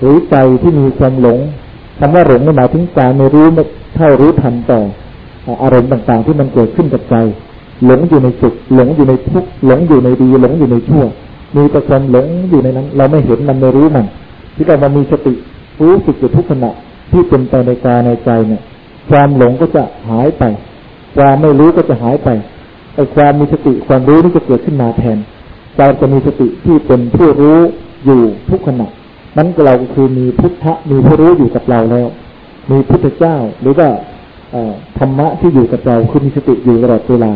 หรือใจที่มีความหลงคำว่าหลงหมายถึงการไม่รู้ไม่เท่ารู้ทันต่ออารมณ์ต่างๆ ที่มันเกิดขึ้นกับใจ หลงอยู่ในสุขหลงอยู่ในทุกข์หลงอยู่ในดีหลงอยู่ในชั่ว มีแต่ความหลงอยู่ในนั้น เราไม่เห็นมันไม่รู้มัน ที่เรามามีสติรู้สึกอยู่ทุกขณะที่เป็นไปในกายในใจเนี่ย ความหลงก็จะหายไป ความไม่รู้ก็จะหายไปไอ้ความมีสติความรู้นี่จะเกิดขึ้นมาแทนใจจะมีสติที่เป็นผู้รู้อยู่ทุกขณะ นั้นเราคือมีพุทธะมีผู้รู้อยู่กับเราแล้ว มีพุทธเจ้าหรือว่าธรรมะที่อยู่กับเราคือมีสติอยู่ตลอดเวลา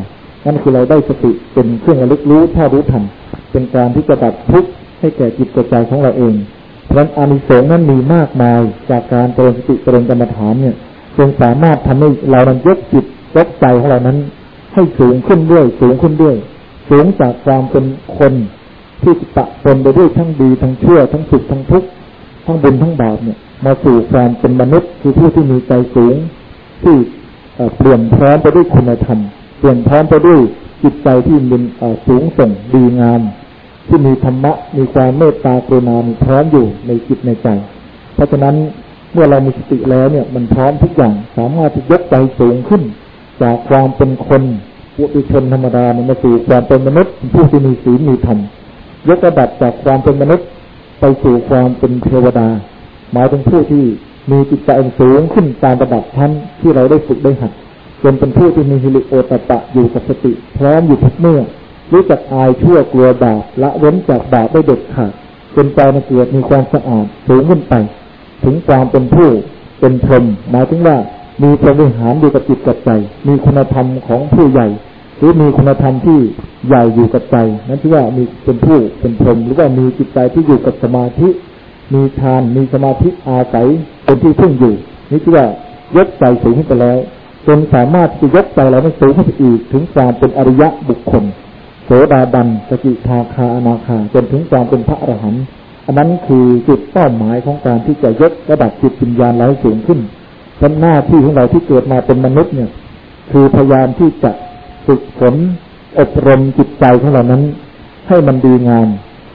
นั่นคือเราได้สติเป็นเครื่องระลึกรู้ถ้ารู้ทันเป็นการที่จะดับทุกข์ให้แก่จิตใจของเราเอง เพราะอานิสงส์นั้นมีมากมายจากการเจริญสติเจริญกรรมฐานเนี่ยจนสามารถทำให้เรานั้นยกจิตยกใจของเรานั้น ให้สูงขึ้นด้วยสูงขึ้นด้วย สูงจากความเป็นคน ที่ปะปนไปด้วยทั้งดีทั้งชั่วทั้งสุขทั้งทุกข์ทั้งบุญทั้งบาปเนี่ย มาสู่ความเป็นมนุษย์คือผู้ที่มีใจสูง ที่เปลี่ยนพร้อมไปด้วยคุณธรรม เปลี่ยนพร้อมไปด้วยจิตใจที่มีสูงส่งดีงาม ที่มีธรรมะมีความเมตตากรุณาพร้อมอยู่ในจิตในใจ เพราะฉะนั้นเมื่อเรามีสติแล้วเนี่ยมันพร้อมทุกอย่างสามารถที่ยกใจสูงขึ้น จากความเป็นคนปุถุชนธรรมดามาสู่ความเป็นมนุษย์ผู้ที่มีศีลมีธรรม ยกระดับจากความเป็นมนุษย์ไปสู่ความเป็นเทวดา หมายถึงผู้ที่มีจิตใจสูงขึ้นตามระดับชั้นที่เราได้ฝึกได้หัดจนเป็นผู้ที่มีฮิริโอตปะอยู่กับสติ พร้อมอยู่ทุกเมื่อ รู้จักอายชั่วกลัวบาปละเว้นจากบาปได้เด็ดขาดจนใจในเกิดมีความสะอาดสูงขึ้นไป ถึงความเป็นผู้เป็นพรหมหมายถึงว่ามีพระวิหารอยู่กับจิตกับใจ มีคุณธรรมของผู้ใหญ่ รือมีคุณธรรมที่ใหญ่อยู่กับใจนั้นที่ว่ามีเป็นผู้เป็นพรมหรือว่ามีจิตใจที่อยู่กับสมาธิ มีฌานมีสมาธิอาศัยเป็นที่พึ่งอยู่ นี่ที่ว่ายกใจสูงขึ้นไปแล้วจนสามารถที่ยกใจเราให้สูงขึ้นไปอีก ถึงความเป็นอริยะบุคคลโสดาบันสกิทาคาอนาคาจนถึงความเป็นพระอรหันต์อันนั้นคือจุดเป้าหมายของการที่จะยกระดับจิตวิญญาณเราให้สูงขึ้นเพราะหน้าที่ของเราที่เกิดมาเป็นมนุษย์เนี่ย คือพยายามที่จะ ฝึกฝนอบรมจิตใจของเรานั้น ให้มันดีงาม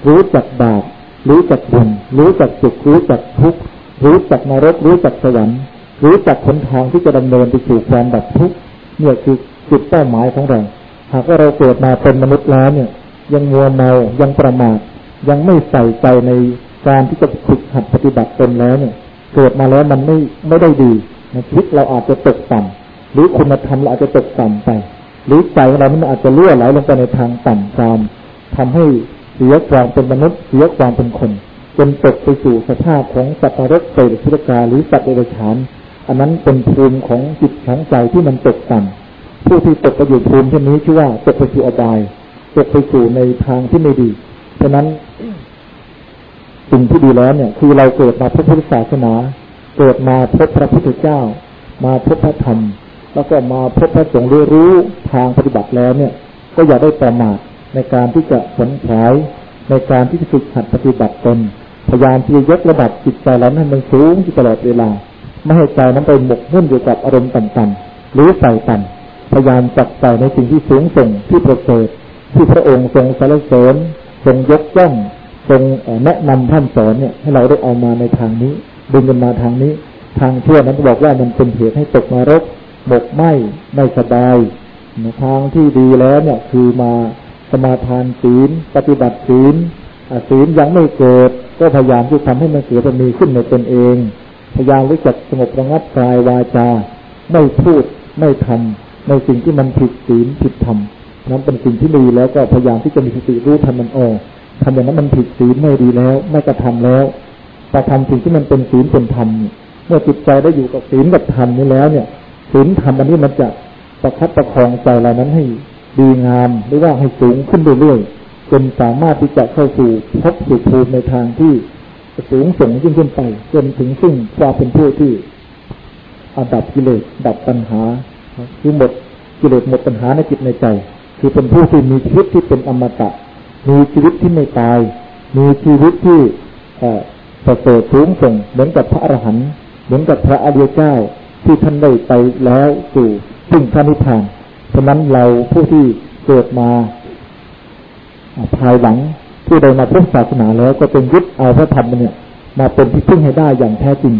รู้จักบาปรู้จักบุญรู้จักสุขรู้จักทุกข์รู้จักนรกรู้จักสวรรค์รู้จักหนทางที่จะดำเนินไปสู่ความดับทุกข์เนี่ยคือจุดเป้าหมายของเรา หากว่าเราเกิดมาเป็นมนุษย์แล้วเนี่ย ยังมัวเมายังประมาทยังไม่ใส่ใจในการที่จะฝึกหัดปฏิบัติตนแล้วเนี่ย เกิดมาแล้วมันไม่ไม่ได้ดีนะคิดเราอาจจะตกต่ำหรือคุณธรรมเราอาจจะตกต่ำไป หรือใจของเรามันอาจจะล่วไหลลงไปในทางต่ำตามทำให้เสียความเป็นมนุษย์เสียความเป็นคนจนตกไปสู่สภาพของสัตว์นรกเปรตพิรกาหรือสัตว์เดรัจฉาน อันนั้นเป็นภูมิของจิตของใจที่มันตกต่ำผู้ที่ตกไปอยู่ภูมิเช่นนี้ชื่อว่าตกไปสู่อบายตกไปสู่ในทางที่ไม่ดีฉะนั้นสิ่งที่ดีแล้วเนี่ยคือเราเกิดมาพบพุทธศาสนา เกิดมาพบพระพุทธเจ้า มาพบพระธรรม แล้วก็มาพบพระสงฆ์รู้ทางปฏิบัติแล้วเนี่ย ก็อย่าได้ประมาทในการที่จะผลขายในการที่จะฝึกหัดปฏิบัติตนพยายามที่จะยกระดับจิตใจเราให้มันสูงที่ตลอดเวลา ไม่ให้ใจนั้นไปหมกมุ่นอยู่กับอารมณ์ต่ำๆหรือใส่ต่ำพยายามจับใจในสิ่งที่สูงส่งที่ประเสริฐที่พระองค์ทรงสรรเสริญทรงยกย่องทรงแนะนำท่านสอนเนี่ย ให้เราได้เอามาในทางนี้ดึงกันมาทางนี้ ทางชั่วนั้นบอกว่ามันเป็นเหตุให้ตกนรก หมกไหมไม่สบายทางที่ดีแล้วเนี่ยคือมาสมาทานศีล ปฏิบัติศีลศีลยังไม่เกิด ก็พยายามที่ทำให้มันเกิดมีขึ้นในตนเอง พยายามรู้จักสงบระงับกายวาจา ไม่พูดไม่ทำในสิ่งที่มันผิดศีลผิดธรรมนั้นเป็นสิ่งที่ดีแล้วก็พยายามที่จะมีสติรู้ทันมันออกทำอย่างนั้นมันผิดศีลไม่ดีแล้ว ไม่กระทำแล้วแต่ทำสิ่งที่มันเป็นศีลเป็นธรรมเมื่อจิตใจได้อยู่กับศีลกับธรรมนี้แล้วเนี่ย ศีลธรรมอันนี้มันจะประคับประคองใจเรานั้นให้ดีงามหรือว่าให้สูงขึ้นเรื่อยๆจนสามารถที่จะเข้าสู่พบสู่ภูมิในทางที่สูงส่งยิ่งขึ้นไปจนถึงซึ่งความเป็นผู้ที่อดับกิเลสดับปัญหาคือหมดกิเลสหมดปัญหาในจิตในใจ คือเป็นผู้ที่มีชีวิตที่เป็นอมตะ มีชีวิตที่ไม่ตาย มีชีวิตที่ประเสริฐสูงส่งเหมือนกับพระอรหันต์เหมือนกับพระอริยเจ้า ที่ท่านได้ไปแล้วสู่ซึ่งพระนิพพานฉะนั้นเราผู้ที่เกิดมาภายหลังที่ได้มาพบศาสนาแล้วก็เป็นยึดเอาพระธรรมเนี่ย มาเป็นที่พึ่งให้ได้อย่างแท้จริง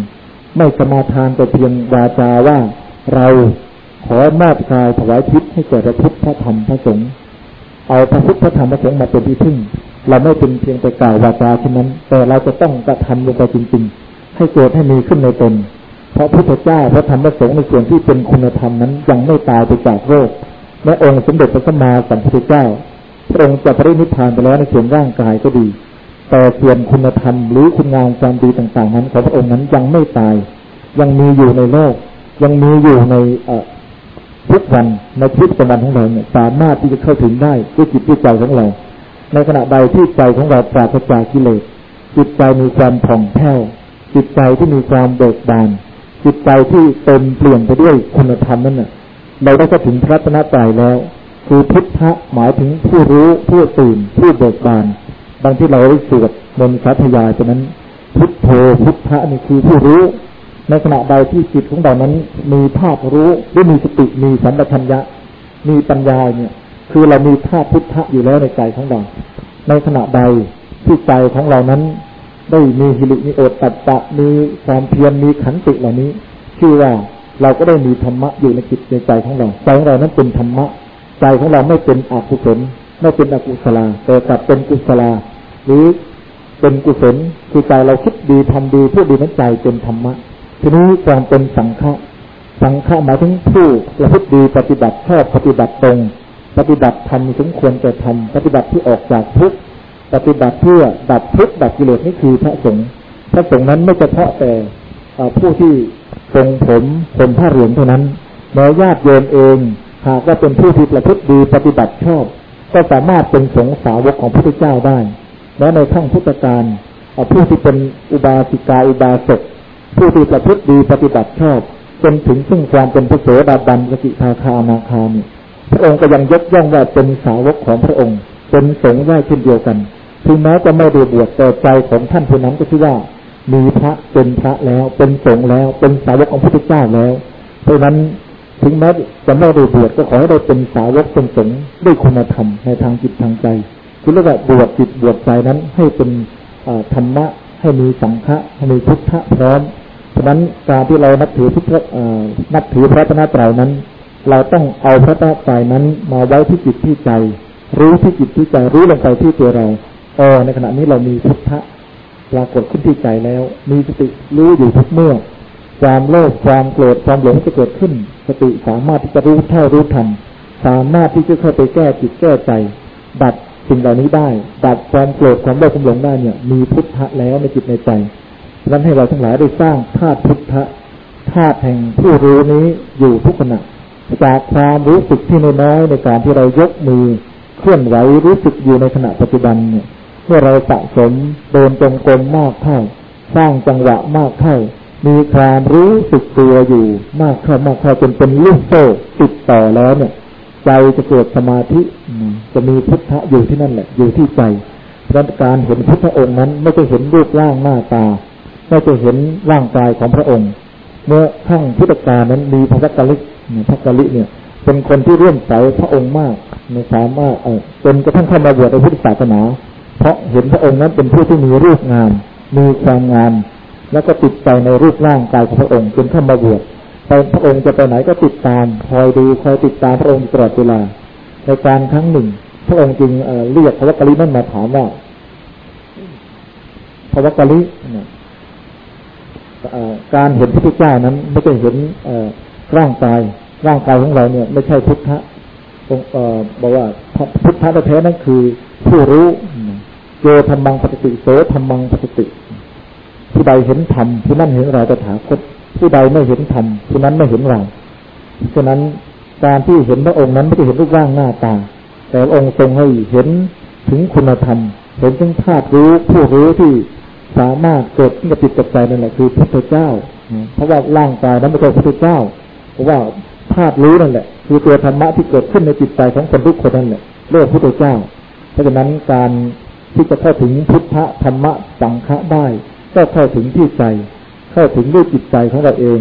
ไม่สมาทานแต่เพียงวาจาว่าเราขอมอบกายถวายทิศให้แก่พระพุทธพระธรรมพระสงฆ์เอาพระพุทธพระธรรมพระสงฆ์มาเป็นที่พึ่ง เราไม่เป็นเพียงแต่กล่าววาจาเช่นนั้น แต่เราจะต้องกระทำลงไปจริง ๆ ให้เกิดให้มีขึ้นในตน พราะพุทธเจ้าพระธรรมพระสงฆ์ในส่วนที่เป็นคุณธรรมนั้นยังไม่ตายไปจากโรคแม้องค์สมเด็จพระสัมมาสัมพุทธเจ้า พระองค์จะปรินิพพานไปแล้วในส่วนร่างกายก็ดี แต่ส่วนคุณธรรมหรือคุณงามความดีต่าง ๆ นั้นของพระองค์นั้นยังไม่ตาย ยังมีอยู่ในโลก ยังมีอยู่ในทุกวันในชีวิตประวันของเราเนี่ยสามารถที่จะเข้าถึงได้ด้วยจิตด้วยใจของเรา ในขณะใดที่ใจของเราปราศจากกิเลสจิตใจมีความผ่องแผ้วจิตใจที่มีความเบิกบาน จิตใจที่เต็มเปลี่ยนไปด้วยคุณธรรมนั่นน่ะ เราได้เข้าถึงพระตนะใจแล้ว คือพุทธะหมายถึงผู้รู้ผู้ตื่นผู้เบิกบานบางที่เราได้สวดมนต์สาธยายไปนั้น พุทโธพุทธะนี่คือผู้รู้ ในขณะใดที่จิตของเรานั้น มีภาพรู้หรือมีสติมีสัมปชัญญะ มีปัญญาเนี่ย คือเรามีภาพพุทธะอยู่แล้วในใจของเรา ในขณะใดที่ใจของเรานั้น ได้มีหิริมีโอตตัตะมีความเพียรมีขันติเหล่านี้ชื่อว่าเราก็ได้มีธรรมะอยู่ในจิตในใจของเราใจของเรานั้นเป็นธรรมะ ใจของเราไม่เป็นอกุศลไม่เป็นอกุศลาแต่กลับเป็นกุศลาหรือเป็นกุศลคือใจเราคิดดีทำดีพูดดีนั้นใจเป็นธรรมะ ทีนี้ความเป็นสังฆะสังฆะหมายถึงผู้ประพฤติดีปฏิบัติชอบปฏิบัติตรง ปฏิบัติทำสมควรจะทำปฏิบัติที่ออกจากทุกข์ ปฏิบัติเพื่อดับทุกข์ดับกิเลสนี่คือพระสงฆ์พระสงฆ์นั้นไม่เฉพาะแต่ผู้ที่ทรงผมผมผ้าเหลืองเท่านั้นแม้ญาติโยมเองหากว่าเป็นผู้ที่ประพฤติดีปฏิบัติชอบ ก็สามารถเป็นสงฆ์สาวกของพระพุทธเจ้าได้ และในขั้งพุทธการผู้ที่เป็นอุบาสิกาอุบาสกผู้ที่ประพฤติดีปฏิบัติชอบจนถึงซึ่งความเป็นพระโสดาบันสกิทาคานาคามีพระองค์ก็ยังยกย่องว่าเป็นสาวกของพระองค์ เป็นสงฆ์ได้เช่นเดียวกัน ถึงแม้จะไม่ได้บวชแต่ใจของท่านผู้นั้นก็ชื่อว่า มีพระเป็นพระแล้ว เป็นสงฆ์แล้ว เป็นสาวกของพระพุทธเจ้าแล้ว เพราะนั้นถึงแม้จะไม่ได้บวชก็ขอให้ได้เป็นสาวกเป็นสงฆ์ด้วยคุณธรรมในทางจิตทางใจคือเรียกว่าบวชจิตบวชใจนั้นให้เป็นธรรมะให้มีสังฆะให้มีพุทธะพร้อมเพราะนั้นการที่เรานับถือพุทธนับถือพระตนะตรัยนั้น เราต้องเอาพระตนะตรัยนั้นมาไว้ที่จิตที่ใจ รู้ที่จิตที่ใจรู้ลงไปที่ตัวเรา ออในขณะนี้เรามีพุทธะปรากฏขึ้นที่ใจแล้ว มีสติรู้อยู่ทุกเมื่อ ความโลภความโกรธความหลงจะเกิดขึ้น สติสามารถที่จะรู้เท่ารู้ทันสามารถที่จะเข้าไปแก้จิตแก้ใจ ดับสิ่งเหล่านี้ได้ ดับความโกรธความโลภความหลงได้เนี่ย มีพุทธะแล้วในจิตในใจนั้นให้เราทั้งหลายได้สร้างธาตุพุทธะธาตุแห่งผู้รู้นี้อยู่ทุกขณะจากความรู้สึกที่น้อยในการที่เรายกมือเคลื่อนไหวรู้สึกอยู่ในขณะปัจจุบันเนี่ย มื่อเราสะสมเดินจงกรมมากเข้าสร้างจังหวะมากเข้ามีความรู้สึกตัวอยู่มากเข้ามากเข้าจนเป็นลูกโซ่ติดต่อแล้วเนี่ย ใจจะเกิดสมาธิจะมีพุทธะอยู่ที่นั่นแหละอยู่ที่ใจดังการเห็นพุทธองค์นั้น ไม่ใช่เห็นรูปร่างหน้าตา ไม่ใช่เห็นร่างกายของพระองค์ เมื่อขั้งพุทธกาลนั้นมีพระกัลลิพระกัลลิเนี่ย เป็นคนที่เรื่อมใสพระองค์มากในสามารถเออจนกระทั่งเข้ามาบวชในพุทธศาสนา เพราะเห็นพระองค์นั้นเป็นผู้ที่มีรูปงาม มีความงาม แล้วก็ติดใจในรูปร่างกายของพระองค์จนเข้ามาบวชไปพระองค์จะไปไหนก็ติดตามคอยดูคอยติดตามพระองค์ตลอดเวลา ในการครั้งหนึ่ง พระองค์จึงเรียกพระวักกลินั่นมาถามว่าพระวักกลิการเห็นพระพุทธเจ้านั้นไม่ใช่เห็นร่างกายร่างกายของเราเนี่ย ไม่ใช่พุทธะบอกว่าพุทธะแท้นั้นคือผู้รู้ โยธรรมังปฏิติโสธรรมังปฏิติ ผู้ใดเห็นธรรมผู้นั้นเห็นเราตถาคตผู้ใดไม่เห็นธรรมผู้นั้นไม่เห็นเราฉะนั้นการที่เห็นพระองค์นั้นไม่ได้เห็นรูปร่างหน้าตา แต่องค์ทรงให้เห็นถึงคุณธรรม เห็นถึงธาตุรู้ผู้รู้ที่สามารถเกิดขึ้นกับจิตกับใจนั่นแหละคือพระพุทธเจ้า เพราะว่าร่างกายนั้นไม่ใช่พระพุทธเจ้า เพราะว่าธาตุรู้นั่นแหละ คือตัวธรรมะที่เกิดขึ้นในจิตใจของคนทุกคนนั่นแหละเรียกพระพุทธเจ้า เพราะฉะนั้นการ ที่จะเข้าถึงพุทธธรรมะสังฆะได้ ก็เข้าถึงที่ใจ เข้าถึงด้วยจิตใจของเราเอง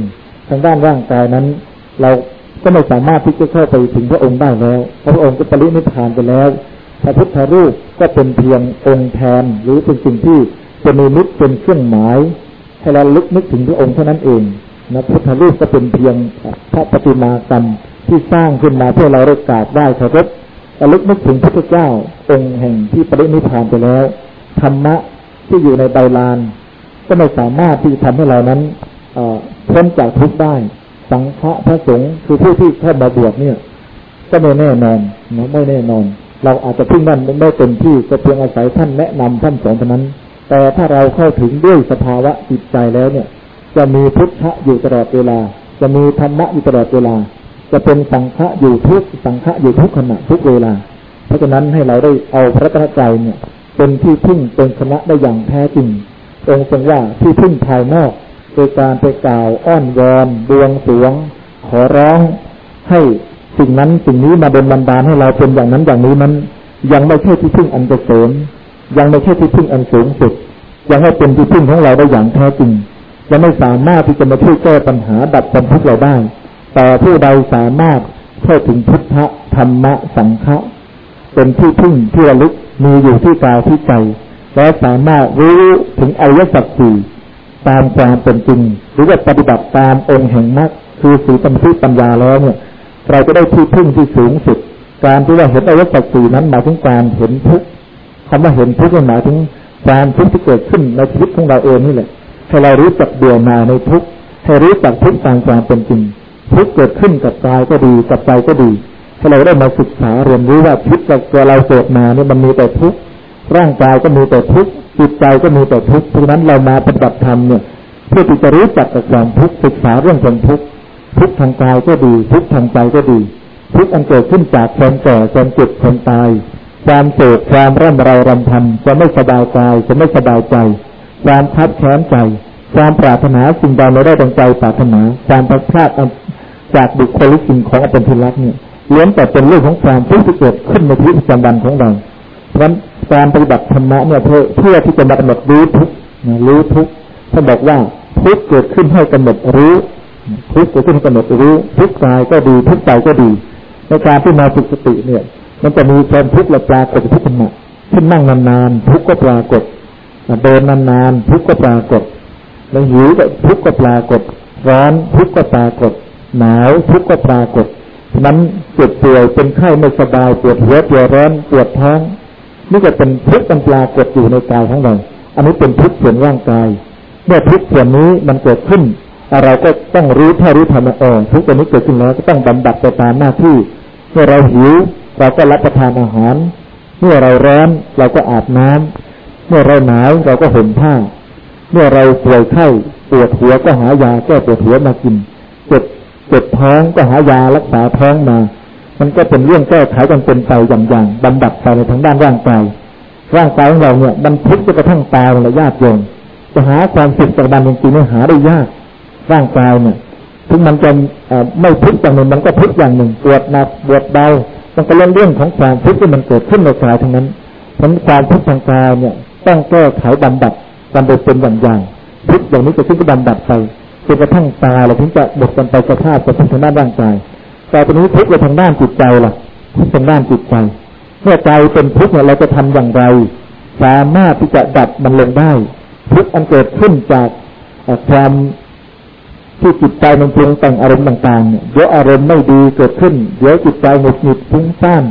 ทางด้านร่างกายนั้น เราก็ไม่สามารถที่จะเข้าไปถึงพระองค์ได้แล้วเพราะพระองค์ก็ปรินิพพานไปแล้วพระพุทธรูปก็เป็นเพียงองค์แทนหรือเป็นสิ่งที่เป็นนิมิตเป็นเครื่องหมายให้เราลึกนึกถึงพระองค์เท่านั้นเองนะพุทธรูปก็เป็นเพียงพระปฏิมากรรมที่สร้างขึ้นมาเพื่อเราได้กราบไหว้เคารพ ระลึกนึกถึงพระพุทธเจ้าองค์แห่งที่ปรินิพานไปแล้วธรรมะที่อยู่ในใบลาน ก็ไม่สามารถที่ทำให้เรานั้นพ้นจากทุกข์ได้ สังฆะพระสงฆ์คือผู้ที่เข้ามาบวชเนี่ย ก็ไม่แน่นอนนะไม่แน่นอน เราอาจจะพึ่งนั่นไม่เต็มที่ก็เพียงอาศัยท่านแนะนำท่านสอนเท่านั้น แต่ถ้าเราเข้าถึงด้วยสภาวะจิตใจแล้วเนี่ย จะมีพุทธะอยู่ตลอดเวลา จะมีธรรมะอยู่ตลอดเวลา จะเป็นสังฆะอยู่ทุกสังฆะอยู่ทุกขณะทุกเวลา เพราะฉะนั้นให้เราได้เอาพระตรัใจเนี่ย เป็นที่พึ่งเป็นคณะได้อย่างแท้จริงองค์ทรงว่าที่พึ่งภายนอกโดยการไปกล่าวอ้อนวอนบวงสวง ขอร้องให้สิ่งนั้นสิ่งนี้มาเป็นบันดาลให้เราเป็นอย่างนั้นอย่างนี้นั้น ยังไม่ใช่ที่พึ่งอันเกษมยังไม่ใช่ที่พึ่งอันสูงสุด ยังให้เป็นที่พึ่งของเราได้อย่างแท้จริงยังไม่สามารถที่จะมาช่วยแก้ปัญหาดับความทุกข์เราได้ แต่ผู้ใดสามารถเข้าถึงพุทธธรรมะสังฆะเป็นที่พึ่งที่ระลึกมีอยู่ที่กายที่ใจ และสามารถรู้ถึงอริยสัจสี่ตามความเป็นจริง หรือว่าปฏิบัติตามองค์แห่งมรรคคือสีปัญญปัญญาแล้วเนี่ยเราจะได้ที่พึ่งที่สูงสุด การที่เราเห็นอริยสัจสี่นั้นหมายถึงการเห็นทุกข์คำว่าเห็นทุกข์หมายถึงความทุกข์ที่เกิดขึ้นในชีวิตของเราเองนี่แหละให้เรารู้จักเบื่อหน่ายในทุกข์ให้รู้จักทุกข์ตามความเป็นจริง ทุกเกิดขึ้นกับกายก็ดีกับใจก็ดีให้เราได้มาศึกษาเรียนรู้ว่าชีวิตตัวเราเกิดมาเนี่ยมันมีแต่ทุกข์ร่างกายก็มีแต่ทุกข์จิตใจก็มีแต่ทุกข์เพราะนั้นเรามาปฏิบัติธรรมเนี่ยเพื่อที่จะรู้จักกับความทุกข์ศึกษาเรื่องความทุกข์ทุกทางกายก็ดี ทุกทางใจก็ดี ทุกอันเกิดขึ้นจากความแก่ความเจ็บความตาย ความโศกความร่ำไรรำพันจะไม่สบายกายจะไม่สบายใจ ความคับแค้นใจ ความปรารถนาสิ่งใดไม่ได้ดังใจปรารถนา ความพัดพลาด จากบุคคลหรือสิ่งของอันเป็นที่รักเนี่ยล้วนแต่เป็นเรื่องของความทุกข์ที่เกิดขึ้นในชีวิตประจำวันของเราเพราะการปฏิบัติธรรมะเนี่ยเพื่อเพื่อที่จะมากำหนดรู้ทุกรู้ทุกท่านบอกว่าทุกเกิดขึ้นให้กำหนดรู้ทุกเกิดขึ้นให้กำหนดรู้ทุกกายก็ดีทุกใจก็ดี ในการที่มาฝึกสติเนี่ย มันจะมีความทุกข์ละปรากฏทุกขณะขึ้นนั่งนานๆทุกก็ปรากฏเดินนานๆทุกก็ปรากฏแล้วหิวก็ทุกก็ปรากฏ ร้อนทุกก็ปรากฏ หนาวทุกข์ก็ปรากฏนั้นเจ็บป่วยเป็นไข้ไม่สบายปวดหัวปวดร้อนปวดท้องนี่จะเป็นทุกข์มันปรากฏอยู่ในกายของเราอันนี้เป็นทุกข์ส่วนร่างกาย เมื่อทุกข์ส่วนนี้มันเกิดขึ้น เราก็ต้องรู้ถ้ารู้ทำเออทุกข์ตัวนี้เกิดขึ้นแล้วก็ต้องบำบัดไปตามหน้าที่ เมื่อเราหิวเราก็รับประทานอาหาร เมื่อเราร้อนเราก็อาบน้ำเมื่อเราหนาวเราก็ห่มผ้า เมื่อเราป่วยไข้ปวดหัวก็หายาแก้ปวดหัวมากินเจ็บ เจ็บท้องก็หายารักษาท้องมา มันก็เป็นเรื่องแก้ไขกันเป็นไปอย่างๆบำบัดไปในทางด้านร่างกายร่างกายของเราเนี่ยมันทุกข์จะกระทั่งตายเลยญาติโยมจะหาความสุขจากบันจริงๆเนี่ยหาได้ยาก ร่างกายเนี่ยถึงมันจะไม่ทุกข์อย่างหนึ่งมันก็ทุกข์อย่างหนึ่งปวดหนักปวดเบามันก็เรื่องเรื่องของความทุกข์ที่มันเกิดขึ้นในกายทั้งนั้นผลความทุกข์ทางกายเนี่ย ต้องแก้ไขบำบัดกันโดเป็นอย่างๆทุกอย่างนี้จะขึ้นก็บำบัดไป จนกระทั่งตายเราถึงจะหมดกันไปสภาพจะทุกข์ทางด้านร่างกายแต่ตอนนี้ทุกข์ไปทางด้านจิตใจล่ะทุกทางด้านจิตใจเมื่อใจเป็นทุกข์เนี่ยเราจะทำอย่างไร สามารถที่จะดับมันลงได้ ทุกข์อันเกิดขึ้นจากความที่จิตใจมันปรุงแต่งอารมณ์ต่างๆเยเดี๋ยวอารมณ์ไม่ดีเกิดขึ้น เดี๋ยวจิตใจหงุดหงิดฟุ้งซ่าน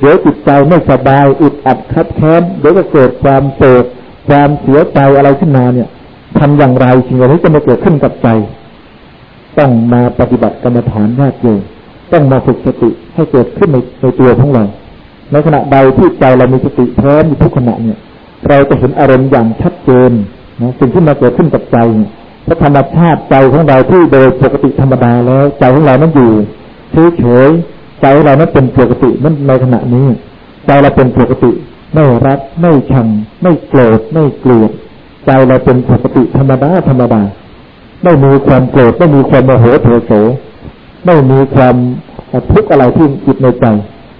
เดี๋ยวจิตใจไม่สบายอึดอัดคับแค้นเดี๋ยวก็เกิดความโศกความเสียใจอะไรขึ้นมาเนี่ย ทำอย่างไรสิ่งเหล่านี้จะมาเกิดขึ้นกับใจ ต้องมาปฏิบัติกรรมฐานญาติโยมต้องมาฝึกสติให้เกิดขึ้นในในตัวของเราในขณะใดที่ใจเรามีสติพร้อมอยู่ทุกขณะเนี่ย เราจะเห็นอารมณ์อย่างชัดเจนนะสิ่งที่มาเกิดขึ้นกับใจเพราะธรรมชาติใจของเราที่โดยปกติธรรมดาแล้วใจของเรานั้นอยู่เฉยๆใจของเรานั้นเป็นปกตินั่นในขณะนี้ ใจเราเป็นปกติ ไม่รักไม่ชังไม่โกรธไม่เกลียด ใจเราเป็นปกติธรรมดาธรรมดาไม่มีความโกรธไม่มีความโมโหโทโสไม่มีความทุกข์อะไรที่จิตในใจ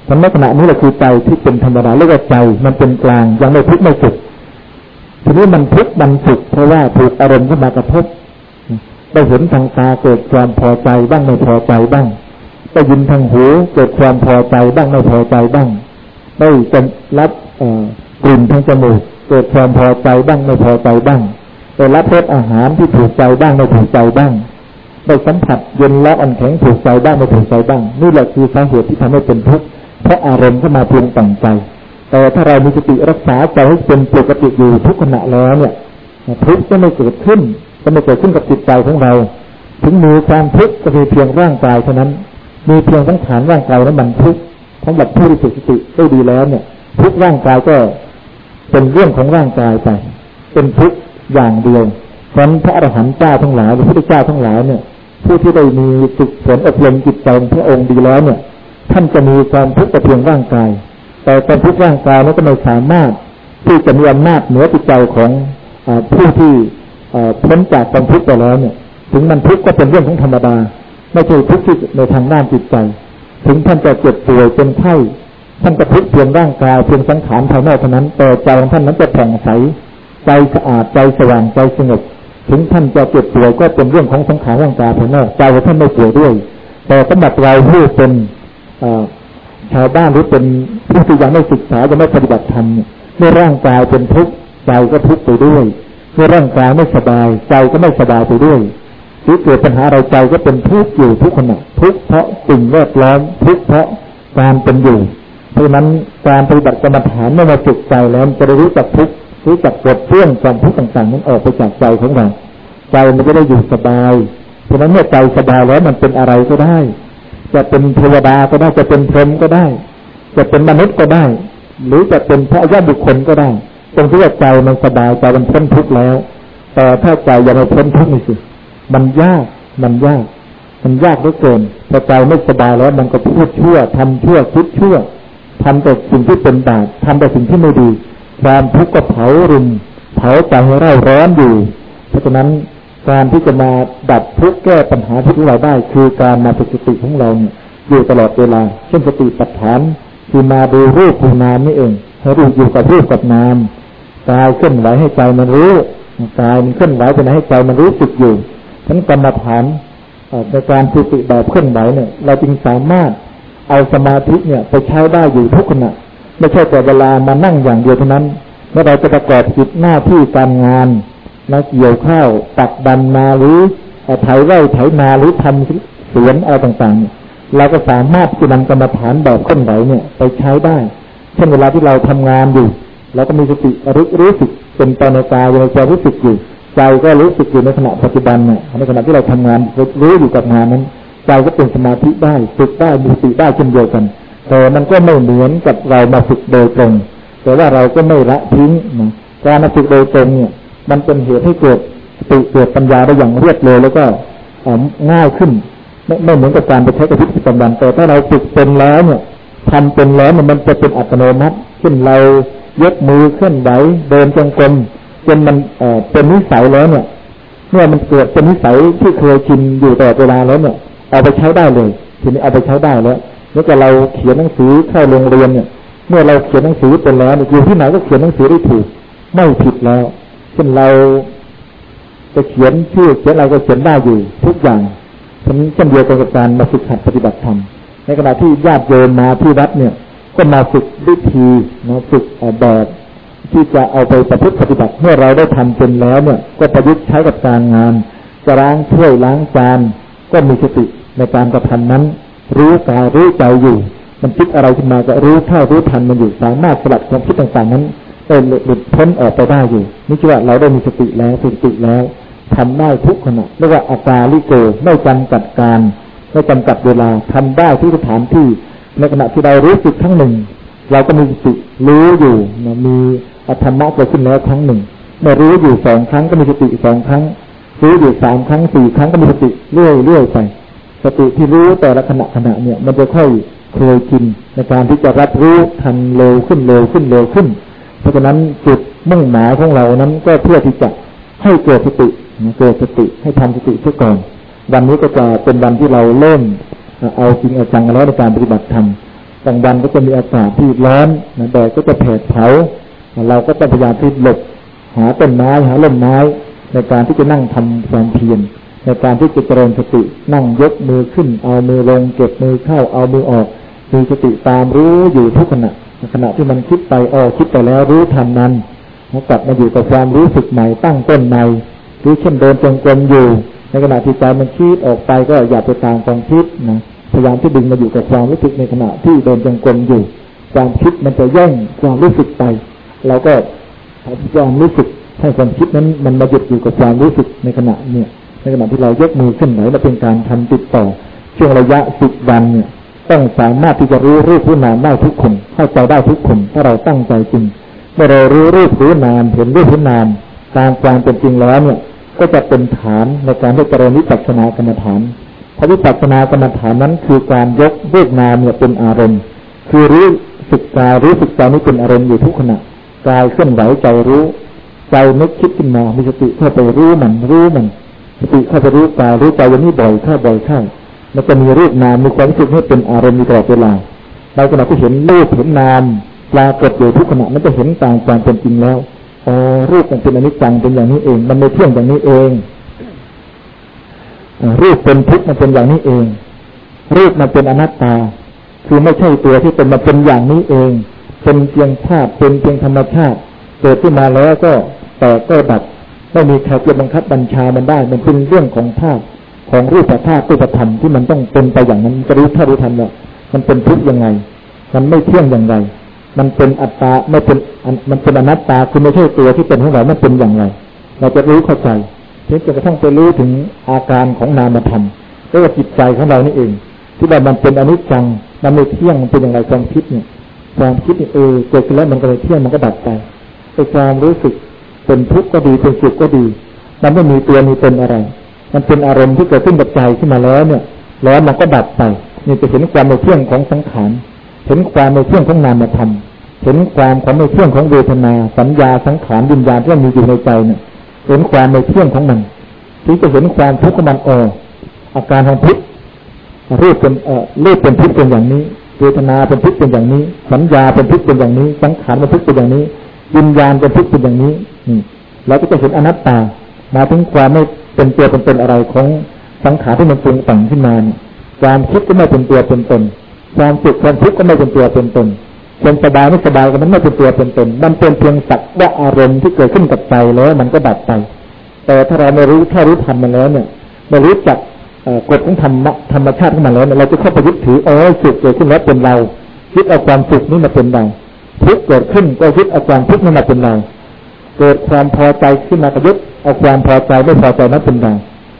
ทำในขณะนี้แหละคือใจที่เป็นธรรมดาเรียกว่าใจมันเป็นกลางยังไม่ทุกข์ไม่สุขทีนี้มันทุกข์มันสุขเพราะว่าถูกอารมณ์เข้ามากระทบได้เห็นทางตาเกิดความพอใจบ้างไม่พอใจบ้างได้ยินทางหูเกิดความพอใจบ้างไม่พอใจบ้างได้รับกลิ่นทางจมูก กิดความพอใจบ้างไม่พอใจบ้างได้รับรสอาหารที่ถูกใจบ้างไม่ถูกใจบ้างได้สัมผัสเย็นและอ่อนแข็งถูกใจบ้างไม่ถูกใจบ้าง นี่แหละคือสาเหตุที่ทำให้เป็นทุกข์เพราะอารมณ์เข้ามาปรุงแต่งใจ แต่ถ้าเรามีสติรักษาใจให้เป็นปกติอยู่ทุกขณะแล้วเนี่ยทุกข์จะไม่เกิดขึ้นจะไม่เกิดขึ้นกับจิตใจของเรา ถึงมีความทุกข์ก็มีเพียงร่างกายเท่านั้น มีเพียงสังขารร่างกายนั้นมันทุกข์สำหรับผู้ที่ฝึกสติได้ดีแล้วเนี่ย ทุกร่างกายก็ เป็นเรื่องของร่างกายไป เป็นทุกอย่างเดียวเพราะพระอรหันต์เจ้าทั้งหลายหรือพระพุทธเจ้าทั้งหลายเนี่ย ผู้ที่ได้มีฝึกฝนอบรมจิตใจพระองค์ดีแล้วเนี่ย ท่านจะมีความทุกข์แต่เพียงร่างกาย แต่ความทุกข์ร่างกายนั้นก็ไม่สามารถที่จะมีอำนาจเหนือจิตใจของอผู้ที่พ้นจากความทุกข์ไปแล้วเนี่ย ถึงมันทุกข์ก็เป็นเรื่องของธรรมดา ไม่ใช่ทุกข์ที่ในทางด้านจิตใจ ถึงท่านจะเจ็บป่วยเป็นไข้ ท่านก็ทุกข์เพียงร่างกายเพียงสังขารภายนอกเท่านั้น แต่ใจของท่านนั้นจะแผ่องใสใจสะอาดใจสว่างใจสงบถึงท่านจะเจ็บป่วยก็เป็นเรื่องของสังขารร่างกายภายนอกใจของท่านไม่ป่วยด้วย แต่สำหรับเราผู้เป็นชาวบ้านหรือเป็นผู้ที่ยังไม่ศึกษาจะไม่ปฏิบัติธรรมเมื่อร่างกายเป็นทุกข์ใจก็ทุกข์ไปด้วยเมื่อร่างกายไม่สบายใจก็ไม่สบายไปด้วยหรือเกิดปัญหาอะไรใจก็เป็นทุกข์อยู่ทุกขณะทุกข์เพราะสิ่งแวดล้อมทุกข์เพราะการเป็นอยู่ เพราะนั้นการปฏิบัติกรรมฐานเมื่อมาฝึกใจแล้วจะรู้จักทุกรู้จักปลดเปลื้องความทุกข์ต่างๆ นั้นออกไปจากใจของเราใจมันจะได้อยู่สบาย เพราะนั้นเมื่อใจสบายแล้วมันเป็นอะไรก็ได้ จะเป็นเทวดาก็ได้จะเป็นพรหมก็ได้ จะเป็นมนุษย์ก็ได้ หรือจะเป็นพระญาติบุคคลก็ได้ตรงที่ว่าใจมันสบายใจมันพ้นทุกข์แล้ว แต่ถ้าใจยังไม่พ้นทุกข์นี่สิมันยากมันยาก มันยากเหลือเกินพอใจไม่สบายแล้วมันก็พูดชั่วทำชั่วคิดชั่ว ทำแต่สิ่งที่เป็นบาปทำแต่สิ่งที่ไม่ดี ความทุกข์ก็เผารุมเผาใจให้เราร้อนอยู่ เพราะฉะนั้นการที่จะมาดับทุกข์แก้ปัญหาที่เราได้ คือการมาฝึกสติของเราเนี่ยอยู่ตลอดเวลาเช่นสติปัฏฐานคือมาดูรูปดูนามนี่เองให้รู้อยู่กับรูปกับนามกายเคลื่อนไหวให้ใจมันรู้กายมันเคลื่อนไหวไปไหนให้ใจมันรู้สึกอยู่ทั้นกรรมฐานในการฝึกติแบบเคลื่อนไหวเนี่ย เราจึงสามารถ เอาสมาธิเนี่ยไปใช้ได้อยู่ทุกขณะ ไม่ใช่แต่เวลามานั่งอย่างเดียวเท่านั้นเมื่อเราจะประกอบกิจหน้าที่การงานนะเกี่ยวข้าวตักดันมาหรือไถไร่ไถนาหรือทำสวนอะไรต่างๆ เราก็สามารถจะนำกรรมฐานแบบเคลื่อนไหวเนี่ยไปใช้ได้ เช่นเวลาที่เราทำงานอยู่เราก็มีสติรู้รู้สึกเป็นตอนกายในใจรู้สึกอยู่ใจก็รู้สึกอยู่ในขณะปัจจุบันเนี่ยในขณะที่เราทำงานรู้อยู่กับงานนั้น ใจก็เป็นสมาธิได้ฝึกได้มีสติได้เช่นเดียวกันแต่มันก็ไม่เหมือนกับเรามาฝึกโดยตรง แต่ว่าเราก็ไม่ละทิ้งนะการมาฝึกโดยตรงเนี่ย มันเป็นเหตุให้เกิดสติเกิดปัญญาได้อย่างรวดเร็วแล้วก็ง่ายขึ้นไม่ไม่เหมือนกับการไปใช้กระพิบประจำวันแต่ถ้าเราฝึกเป็นแล้วเนี่ยทำเป็นแล้วมันจะเป็นอัตโนมัติเช่นเรายกมือเคลื่อนไหวเดินจงกรมจนมันเเป็นนิสัยแล้วเนี่ยเมื่อมันเกิดเป็นนิสัยที่เคยชินอยู่ตลอดเวลาแล้วเนี่ย เอาไปใช้ได้เลยทีนี้เอาไปใช้ได้แล้วเมื่อเราเขียนหนังสือเข้าโรงเรียนเนี่ย เมื่อเราเขียนหนังสือเป็นแล้วอยู่ที่ไหนก็เขียนหนังสือได้ถูก ไม่ผิดแล้วเช่นเราจะเขียนชื่อเขียนอะไรก็เขียนได้อยู่ทุกอย่างฉะนั้นเช่นเดียวกับการมาฝึกหัดปฏิบัติธรรมในขณะที่ญาติโยมมาที่วัดเนี่ย ก็มาฝึกวิธีมาฝึกแบบที่จะเอาไปประพฤติปฏิบัติเมื่อเราได้ทำเป็นแล้วเนี่ย ก็ประยุกต์ใช้กับการงานจะล้างถ้วยล้างจานก็มีสติ ในการกระทำนั้น รู้กายรู้ใจอยู่ มันคิดอะไรขึ้นมาก็รู้เท่ารู้ทันมันอยู่สามารถสลัดความคิดต่างๆนั้นได้หลุดพ้นออกไปได้อยู่นี่คือว่าเราได้มีสติแล้วสติแล้วทำได้ทุกขณะเรียกว่าอาการลิโกไม่จำกัดการไม่จำกัดเวลาทำได้ที่สถานที่ในขณะที่เรารู้สึกทั้งหนึ่ง เราก็มีสติรู้อยู่มีอธรรมะเกิดขึ้นแล้วครั้งหนึ่งเมื่อรู้อยู่สองครั้งก็มีสติสองครั้งรู้อยู่สามครั้งสี่ครั้งก็มีสติเรื่อยเรื่อยไป สติที่รู้แต่ละขณะขณะเนี่ย มันจะค่อยเคยชินในการที่จะรับรู้ทันเร็วขึ้นเร็วขึ้นเร็วขึ้น เพราะฉะนั้นจุดมุ่งหมายของเรานั้นก็เพื่อที่จะให้เกิดสติเกิดสติให้ทำสติเสียก่อน วันนี้ก็จะเป็นวันที่เราเริ่มเอาจริงเอาจังแล้วในการปฏิบัติธรรมกลางวันก็จะมีอากาศที่ร้อนแดดก็จะแผดเผา เราก็จะพยายามที่หลบหาต้นไม้หาลมไม้ ในการที่จะนั่งทำความเพียร ในการที่จะเจริญสตินั่งยกมือขึ้น เอามือลงเก็บมือเข้าเอามือออกมีสติตามรู้อยู่ทุกขณะขณะที่มันคิดไปออกคิดไปแล้วรู้ทันนั้นกลับมาอยู่กับความรู้สึกใหม่ตั้งต้นใหม่หรือเช่นเดินจงกรมอยู่ ในขณะที่ใจมันคิดออกไปก็อย่าไปตามความคิดนะพยายามที่ดึงมาอยู่กับความรู้สึกในขณะที่เดินจงกรมอยู่ ความคิดมันจะแย่งความรู้สึกไปเราก็ความรู้สึกให้ความคิดนั้นมันมาหยุดอยู่กับความรู้สึกในขณะเนี่ย ในขณะที่เรายกมือขึ้นไหวมาเป็นการทำติดต่อ ช่วงระยะสิบวันเนี่ยต้องสามารถที่จะรู้รูปรู้นามได้ทุกคนเข้าใจได้ทุกคน ถ้าเราตั้งใจจริงเมื่อเรารู้รูปรู้นามเห็นรูปรู้นามตามความเป็นจริงแล้วเนี่ย ก็จะเป็นฐานในการที่จะเรียนวิปัสสนากรรมฐานพระวิปัสสนากรรมฐานนั้นคือการยกรูปนามเนี่ยเป็นอารมณ์ คือรู้สึกกายรู้สึกใจนี้เป็นอารมณ์อยู่ทุกขณะกายเคลื่อนไหวใจรู้ ใจนึกคิดขึ้นมามีสติเข้าไปรู้มันรู้มัน ติเข้าไปรู้กายรู้ใจอย่างนี้บ่อยเข้าบ่อยเข้ามันจะมีรูปนามมีความรู้สึกให้เป็นอารมณ์อยู่ตลอดเวลาเราขณะที่เห็นรูปเห็นนามปรากฏอยู่ทุกขณะมันจะเห็นต่ามความเป็นจริงแล้วอ๋อรูปมันเป็นอนิจจังเป็นอย่างนี้เอง มันไม่เที่ยงอย่างนี้เองรูปเป็นทุกข์มันเป็นอย่างนี้เอง รูปมันเป็นอนัตตา คือไม่ใช่ตัวที่เป็นมาเป็นอย่างนี้เอง เป็นเพียงภาพเป็นเพียงธรรมชาติเกิดขึ้นมาแล้วก็แต่ก็ดับ ไม่มีใครจะบังคับบัญชามันได้ มันเป็นเรื่องของภาพของรูปธาตุรูปธรรมที่มันต้องเป็นไปอย่างนั้นจะรู้ท่ารู้ทันว่ามันเป็นทุกข์ยังไง มันไม่เที่ยงอย่างไร มันเป็นอัตตาไม่เป็นมันเป็นอนัตตาคือไม่ใช่ตัวที่เป็นของเรามันเป็นอย่างไร เราจะรู้เข้าใจเพียงจนกระทั่งไปรู้ถึงอาการของนามธรรมเรียกว่าจิตใจของเรานี่เอง ที่ว่ามันเป็นอนิจจังมันไม่เที่ยงมันเป็นอย่างไรความคิดเนี่ยความคิดเนี่ยเออเกิดขึ้นแล้วมันก็เลยเที่ยงมันก็ดับไปไอความรู้สึก เป็นทุกข์ก็ดีเป็นสุขก็ดี มันไม่มีตัวมีเป็นอะไร มันเป็นอารมณ์ที่เกิดขึ้นกับใจขึ้นมาแล้วเนี่ย แล้วมันก็ดับไปนี่จะเห็นความไม่เที่ยงของสังขารเห็นความไม่เที่ยงของนามธรรมเห็นความของไม่เที่ยงของเวทนา สัญญาสังขารวิญญาณที่มีอยู่ในใจเนี่ยเห็นความไม่เที่ยงของมันที่จะเห็นความทุกข์ของมันเอออาการของทุกข์รูปเป็นเอ่อรูปเป็นทุกข์เป็นอย่างนี้เวทนาเป็นทุกข์เป็นอย่างนี้ สัญญาเป็นทุกข์เป็นอย่างนี้ สังขารเป็นทุกข์เป็นอย่างนี้วิญญาณเป็นทุกข์เป็นอย่างนี้ เราก็จะเห็นอนัตตามาถึงความไม่เป็นตัวเป็นตนอะไรของสังขารที่มันปรุงแต่งขึ้นมาเนี่ยความคิดก็ไม่เป็นตัวเป็นตนความสุขความทุกข์ก็ไม่เป็นตัวเป็นตนเป็นสบายไม่สบายก็มันไม่เป็นตัวเป็นตนมันเป็นเพียงสักว่าอารมณ์ที่เกิดขึ้นกับใจแล้ว มันก็ดับไป แต่ถ้าเราไม่รู้แค่รู้ทันมันแล้วเนี่ยไม่รู้จักกฎของธรรมธรรมชาติของมันแล้วเราจะเข้าไปยึดถือโอ๋อสุขเกิดขึ้นแล้วเป็นเราคิดเอาความสุขนี้มาเป็นเราทุกข์เกิดขึ้นก็ยึดเอาความทุกข์นั้นมาเป็นเรา เกิดความพอใจขึ้นมาก็ยึดเอาความพอใจไม่พอใจนั้นเป็นเรา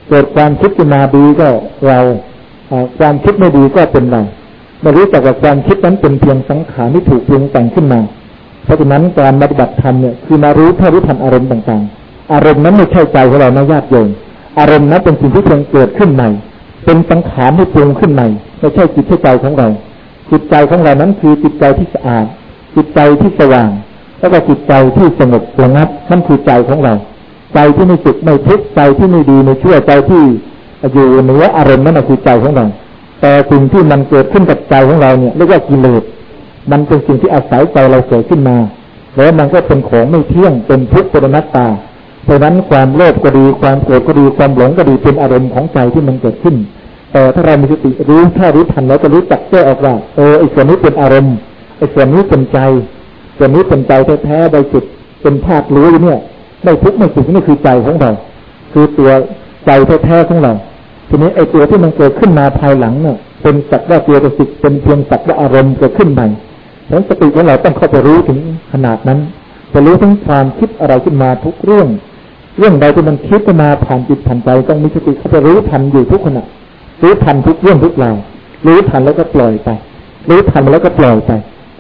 เกิดความคิดขึ้นมาดีก็เราความคิดไม่ดีก็เป็นเราไม่รู้จักว่าความคิดนั้นเป็นเพียงสังขารที่ถูกปรุงแต่งขึ้นมา เพราะฉะนั้นการปฏิบัติธรรมเนี่ยคือมารู้เท่ารู้ทันอารมณ์ต่างๆ อารมณ์นั้นไม่ใช่ใจของเรานะญาติโยมอารมณ์นั้นเป็นสิ่งที่เพียงเกิดขึ้นใหม่ เป็นสังขารที่ปรุงขึ้นใหม่ไม่ใช่จิตใจของเราจิตใจของเรานั้นคือจิตใจที่สะอาดจิตใจที่สว่าง แล้วก็จิตใจที่สงบระงับนั่นคือใจของเรา ใจที่ไม่สุขไม่ทุกข์ใจที่ไม่ดีไม่ชั่วใจที่อยู่เหนืออารมณ์นั้นคือใจของเรา แต่สิ่งที่มันเกิดขึ้นกับใจของเราเนี่ยเรียกว่ากิเลสมันเป็นสิ่งที่อาศัยใจเราเกิดขึ้นมา แล้วมันก็เป็นของไม่เที่ยงเป็นทุกข์เป็นนัตตาเพราะนั้นความโลภก็ดีความโกรธก็ดีความหลงก็ดีเป็นอารมณ์ของใจที่มันเกิดขึ้น แต่ถ้าเรามีสติรู้ถ้ารู้ทันเราจะรู้จักแก้ออกว่าเออไอ้ส่วนนี้เป็นอารมณ์ไอ้ส่วนนี้เป็นใจ ส่วนนี้เป็นใจแท้ๆใบสุดเป็นภาครู้เนี่ยไม่ทุกข์ไม่สุขนี่คือใจของเรา คือตัวใจแท้ๆของเรา ทีนี้ไอ้ตัวที่มันเกิดขึ้นมาภายหลังเนี่ยเป็นสักว่าเจตสิกเป็นเพียงสักว่าอารมณ์เกิดขึ้นใหม่ฉะนั้นสติของเราต้องเข้าไปรู้ถึงขนาดนั้นจะรู้ถึงความคิดอะไรขึ้นมาทุกเรื่อง เรื่องใดที่มันคิดขึ้นมาผ่านจิตผ่านใจต้องมีสติเข้าไปรู้ทันอยู่ทุกขณะรู้ทันทุกเรื่องทุกราวรู้ทันแล้วก็ปล่อยไปรู้ทันแล้วก็ปล่อยไป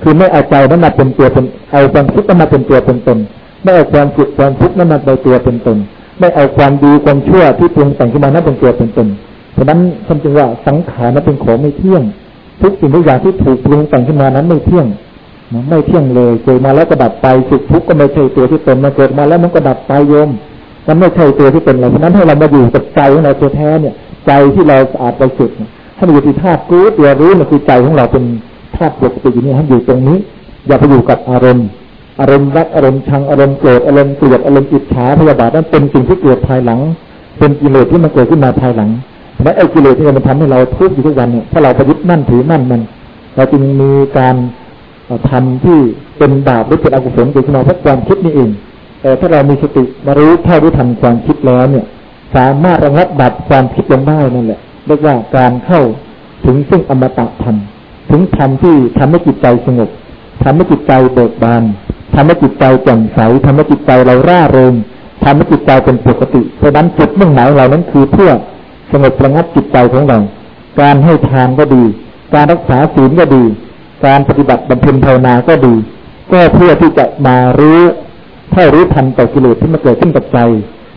คือไม่เอาใจนั้นมาเป็นตัวเป็นเอาความคิดนั้นมาเป็นตัวเป็นตนไม่เอาความจิตความทุกข์นั้นมาเป็นตัวเป็นตนไม่เอาความดีความชั่วที่ปรุงแต่งขึ้นมานั้นเป็นตัวเป็นตนเพราะนั้นท่านจึงว่าสังขารนั้นเป็นของไม่เที่ยง ทุกสิ่งทุกอย่างที่ถูกปรุงแต่งขึ้นมานั้นไม่เที่ยงไม่เที่ยงเลยเกิดมาแล้วก็ดับไปสุขทุกข์ก็ไม่ใช่ตัวที่เป็นมาเกิดมาแล้วมันก็ดับไปโยมมันไม่ใช่ตัวที่เป็นอะไรเพราะนั้นให้เรามาอยู่กับใจของเราแท้เนี่ย ใจที่เราสะอาดไปสุดถ้มันอยู่ที่ธาตุรู้ตัวรู้มันคือใจของเราเป็น ธาตุปกติอยู่นี่ให้อยู่ตรงนี้ อย่าไปอยู่กับอารมณ์ อารมณ์รักอารมณ์ชังอารมณ์โกรธอารมณ์เกลียดอารมณ์อิจฉาพยาบาทนั้นเป็นสิ่งที่เกิดภายหลัง เป็นกิเลสที่มันเกิดขึ้นมาภายหลังและไอ้กิเลสที่มันทำให้เราทุกข์อยู่ทุกวันเนี่ยถ้าเราประยุทธ์มั่นถือมั่นมัน เราจึงมีการทำที่เป็นบาปหรือเป็นอกุศลเกิดขึ้นมาเพราะความคิดนี่เองแต่ถ้าเรามีสติมารู้เท่ารู้ทันความคิดแล้วเนี่ย สามารถระงับดับความคิดลงได้นั่นแหละเรียกว่าการเข้าถึงซึ่งอมตะธรรม ถึงธรรมที่ทำให้จิตใจสงบทำให้จิตใจเบิกบานทำให้จิตใจแจ่มใสทำให้จิตใจเราร่าเริงทำให้จิตใจเป็นปกติเพราะนั้นจุดมุ่งหมายเรานั้นคือเพื่อสงบระงับจิตใจของเรา การให้ทานก็ดี การรักษาศีลก็ดี การปฏิบัติบำเพ็ญภาวนาก็ดี ก็เพื่อที่จะมารู้เท่ารู้ทันต่อกิเลสที่มาเกิดขึ้นกับใจ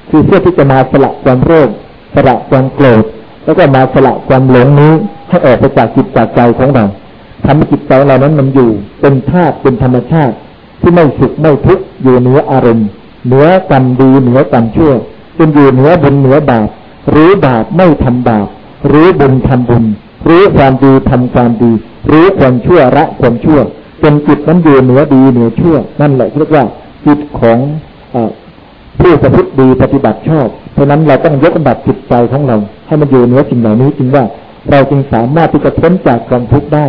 คือเพื่อที่จะมาสละความโลภสละความโกรธแล้วก็มาสละความหลงนี้ ให้ออกไปจากจิตจากใจของเราทำให้จิตใจเรานั้นมันอยู่ เป็นธาตุเป็นธรรมชาติ ที่ไม่สุขไม่ทุกข์อยู่เหนืออารมณ์เหนือกรรมดีเหนือกรรมชั่วเป็นอยู่เหนือบุญเหนือบาปรู้บาปไม่ทำบาปรู้บุญทำบุญรู้ความดีทำความดีรู้ความชั่วละความชั่วเป็นจิตนั้นอยู่เหนือดีเหนือชั่ว นั่นแหละเรียกว่าจิตของผู้ประพฤติดีปฏิบัติชอบเพราะนั้นเราต้องยกอันดับจิตใจของเรา ให้มันอยู่เหนือสิ่งเหล่านี้จึงว่า เราจึงสามารถที่จะพ้นจากความทุกข์ได้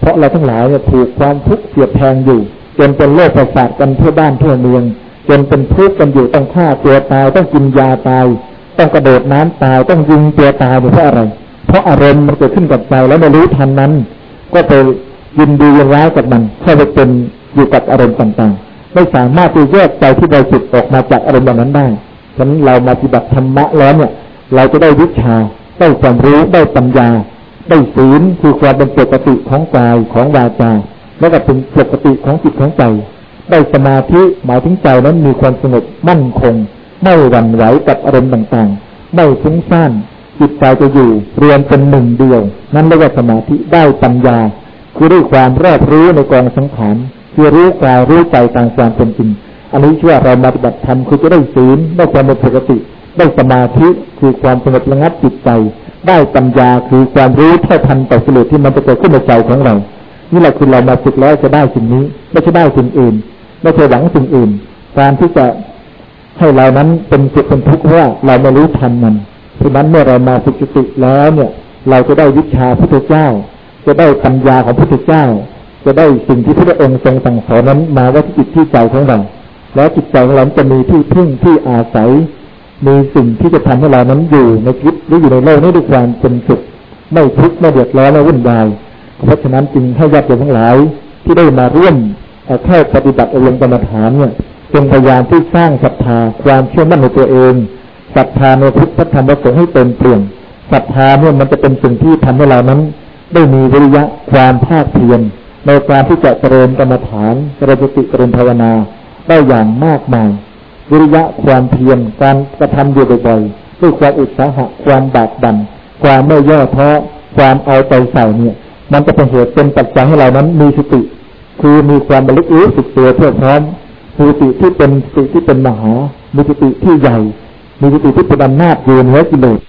เพราะเราทั้งหลายเนี่ยถูกความทุกข์เสียบแทงอยู่จนเป็นโรคประสาทกันทั่วบ้านทั่วเมืองจนเป็นทุกข์กันอยู่ต้องฆ่าตัวตายต้องกินยาตาย ต้องกระโดดน้ำตายต้องยิงตัวตายเพราะอะไร เพราะอารมณ์มันเกิดขึ้นกับใจแล้วไม่รู้ทันนั้น ก็ไปยินดียินร้ายกับมันเข้าไปเป็นอยู่กับอารมณ์ต่างๆ ไม่สามารถที่แยกใจที่บริสุทธิ์ออกมาจากอารมณ์เหล่านั้นได้ฉะนั้นเรามาปฏิบัติธรรมะแล้วเนี่ย เราจะได้วิชา ได้ความรู้ได้ปัญญา ได้ศีลคือความเป็นปกติของกายของวาจาแล้วก็เป็นปกติของจิตของใจ ได้สมาธิหมายถึงใจนั้นมีความสงบมั่นคง ไม่หวั่นไหวกับอารมณ์ต่างๆ ไม่ฟุ้งซ่านจิตใจจะอยู่เรียนเป็นหนึ่งเดียว นั่นเรียกว่าสมาธิได้ปัญญา คือได้ความรอบรู้ในกองสังขารคือรู้กายรู้ใจตามความเป็นจริงอันนี้ชื่อว่าเรามาปฏิบัติธรรมคือจะได้ศีลได้ความเป็นปกติ ได้สมาธิคือความสงบระงับจิตใจ ได้ปัญญาคือความรู้เท่าทันต่อกิเลสที่มันจะเกิดขึ้นในใจของเรา นี่แหละคือเรามาฝึกแล้วจะได้สิ่งนี้ ไม่ใช่ได้สิ่งอื่น ไม่ใช่หวังสิ่งอื่น การที่จะให้เรานั้นเป็นสุขเป็นทุกข์ว่าเราไม่รู้ทันมันเพราะนั้นเมื่อเรามาฝึกสติแล้วเนี่ย เราจะได้วิชาพุทธเจ้า จะได้ปัญญาของพุทธเจ้า จะได้สิ่งที่พระองค์ทรงสั่งสอนนั้นมาไว้ที่จิตที่ใจของเรา แล้วจิตใจของเราจะมีที่พึ่งที่อาศัย มีสิ่งที่จะทำให้เรานั้นอยู่ในชีวิตหรืออยู่ในโลกนี้ด้วยความเป็นสุขไม่ทุกข์ไม่เดือดร้อนไม่วุ่นวายเพราะฉะนั้นจึงให้ญาติโยมทั้งหลายที่ได้มาร่วมแค่ปฏิบัติอารมกรรมฐานเนี่ยเป็นพยายามที่สร้างศรัทธาความเชื่อมั่นในตัวเองศรัทธาในพุทธธรรมประสงค์ให้เต็มเปลี่ยนศรัทธาเนี่ยมันจะเป็นสิ่งที่ทำให้เรานั้น ได้มีวิริยะความภาคเพียรในการที่จะเจริญกรรมฐานเจริญสติเจริญภาวนาได้อย่างมากมาย วิริยะความเพียรการกระทำอยู่บ่อยๆด้วยความอุตสาหะความบากบั่นความไม่ย่อท้อความเอาใจใส่เนี่ย มันจะเป็นเหตุเป็นปัจจัยให้เรานั้นมีสติ คือมีความบรรลุรู้สึกตัวเพื่อพร้อมมีสติที่เป็นสติที่เป็นมหามีสติที่ใหญ่มีสติที่เป็นอำนาจเยู่เหนือกิเลส